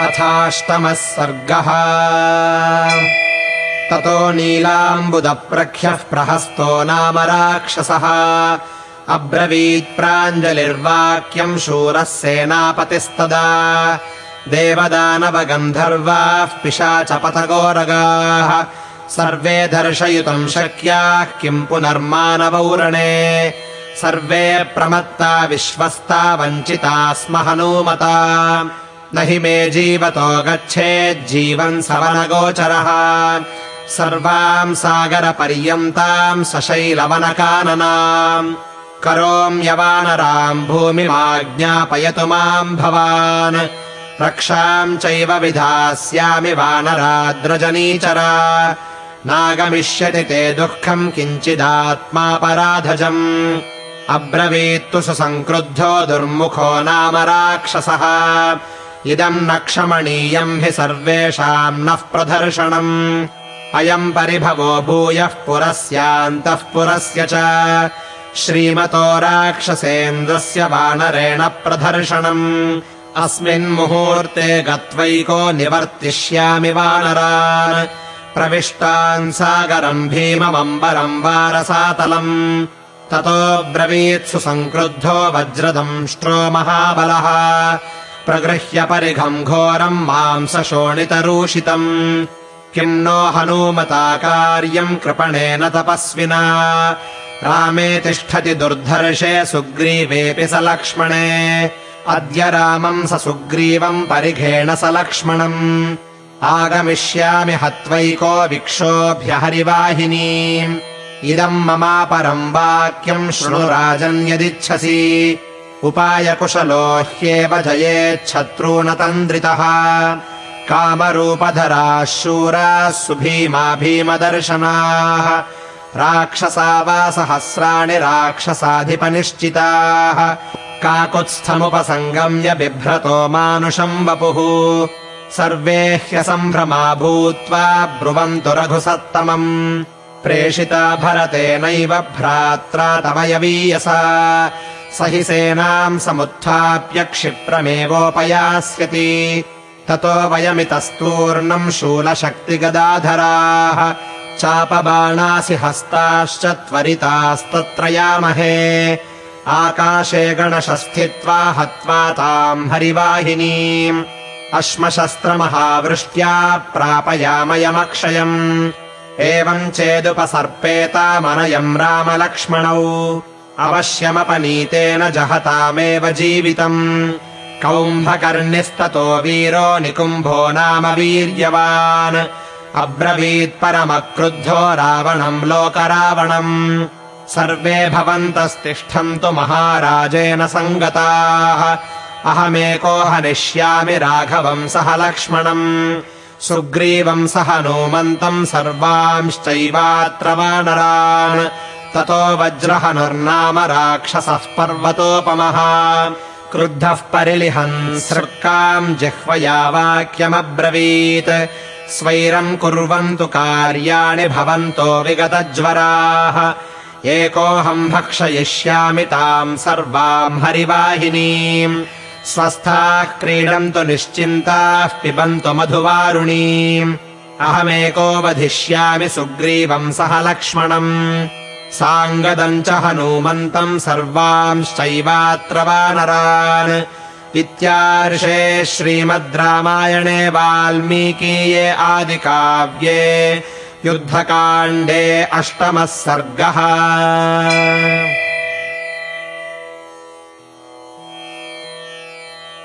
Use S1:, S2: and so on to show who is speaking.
S1: अथाष्टमः सर्गः। ततो नीलाम्बुदप्रख्यः प्रहस्तो नाम राक्षसः। अब्रवीत्प्राञ्जलिर्वाक्यम् शूरः सेनापतिस्तदा। देवदानवगन्धर्वाः पिशाचपथगोरगाः। सर्वे दर्शयितुम् शक्याः किम् पुनर्मानवौरणे। सर्वे प्रमत्ता विश्वस्ता वञ्चिता स्म हनूमता न हि मे जीवतो गच्छेज्जीवन् सवनगोचरः। सर्वाम् सागरपर्यन्ताम् सशैलवनकाननाम्। करोम्यवानराम् भूमिमाज्ञापयतु माम् भवान्। रक्षाम् चैव विधास्यामि वानराद्रजनीचरा। नागमिष्यति ते दुःखम् किञ्चिदात्मापराधजम् अब्रवीत्तु सुसङ्क्रुद्धो दुर्मुखो नाम राक्षसः इदम् न क्षमणीयम् हि सर्वेषाम् नः प्रदर्शनम्। अयम् परिभवो भूयः पुरस्यान्तः पुरस्य च। श्रीमतो राक्षसेन्द्रस्य वानरेण प्रदर्शनम्। अस्मिन्मुहूर्ते गत्वैको निवर्तिष्यामि वानरान्। प्रविष्टान् सागरम् भीममम्बरम् वारसातलम्। ततो ब्रवीत्सु सङ्क्रुद्धो वज्रदंष्ट्रो महाबलः प्रगृह्य परिघम् घोरम् मांसशोणितरूषितम् किम् नो हनूमता कार्यम् कृपणेन तपस्विना। रामे तिष्ठति दुर्धर्षे सुग्रीवेऽपि स लक्ष्मणे। अद्य रामम् स सुग्रीवम् परिघेण स लक्ष्मणम्। आगमिष्यामि हत्वैको विक्षोभ्य हरिवाहिनी इदम् वाक्यम् शृणु राजन् यदिच्छसि उपायकुशलो ह्येव जयेच्छत्रूनतन्द्रितः। कामरूपधराः शूराः सुभीमा भीमदर्शनाः राक्षसा वा सहस्राणि राक्षसाधिपनिश्चिताः। काकुत्स्थमुपसङ्गम्य बिभ्रतो मानुषम् वपुः। सर्वे ह्यसम्भ्रमा भूत्वा ब्रुवन्तु रघुसत्तमम्। प्रेषिता भरतेनैव भ्रात्रा तव यवीयसा स हि सेनाम् समुत्थाप्य क्षिप्रमेवोपयास्यति। ततो वयमितस्तूर्णम् शूलशक्तिगदाधराः। चापबाणासि हस्ताश्च त्वरितास्तत्र यामहे आकाशे गणशस्थित्वा हत्वा ताम् हरिवाहिनीम्। अश्मशस्त्रमहावृष्ट्या प्रापयामयमक्षयम्। एवम् चेदुपसर्पेतामनयम् रामलक्ष्मणौ अवश्यमपनीतेन जहतामेव जीवितम्। कौम्भकर्णिस्ततो वीरो निकुम्भो नाम वीर्यवान्। अब्रवीत्परमक्रुद्धो रावणम् लोकरावणम्। सर्वे भवन्तस्तिष्ठन्तु महाराजेन सङ्गताः। अहमेको हनिष्यामि राघवम् सह लक्ष्मणम्। सुग्रीवम् सह नूमन्तम् सर्वांश्चैवात्र वानरान् ततो वज्रहनुर्नाम राक्षसः पर्वतोपमः। क्रुद्धः परिलिहन् सृक्काम् जिह्वया वाक्यमब्रवीत्। स्वैरम् कुर्वन्तु कार्याणि भवन्तो विगतज्वराः। एकोऽहम् भक्षयिष्यामि ताम् सर्वाम् हरिवाहिनीम्। स्वस्थाः क्रीडन्तु निश्चिन्ताः पिबन्तु मधुवारुणीम्। अहमेको वधिष्यामि सुग्रीवम् सह लक्ष्मणम् साङ्गदम् च हनूमन्तम् सर्वांश्चैवात्र वानरान् इत्यार्षे श्रीमद् रामायणे वाल्मीकीये आदिकाव्ये युद्धकाण्डे अष्टमः सर्गः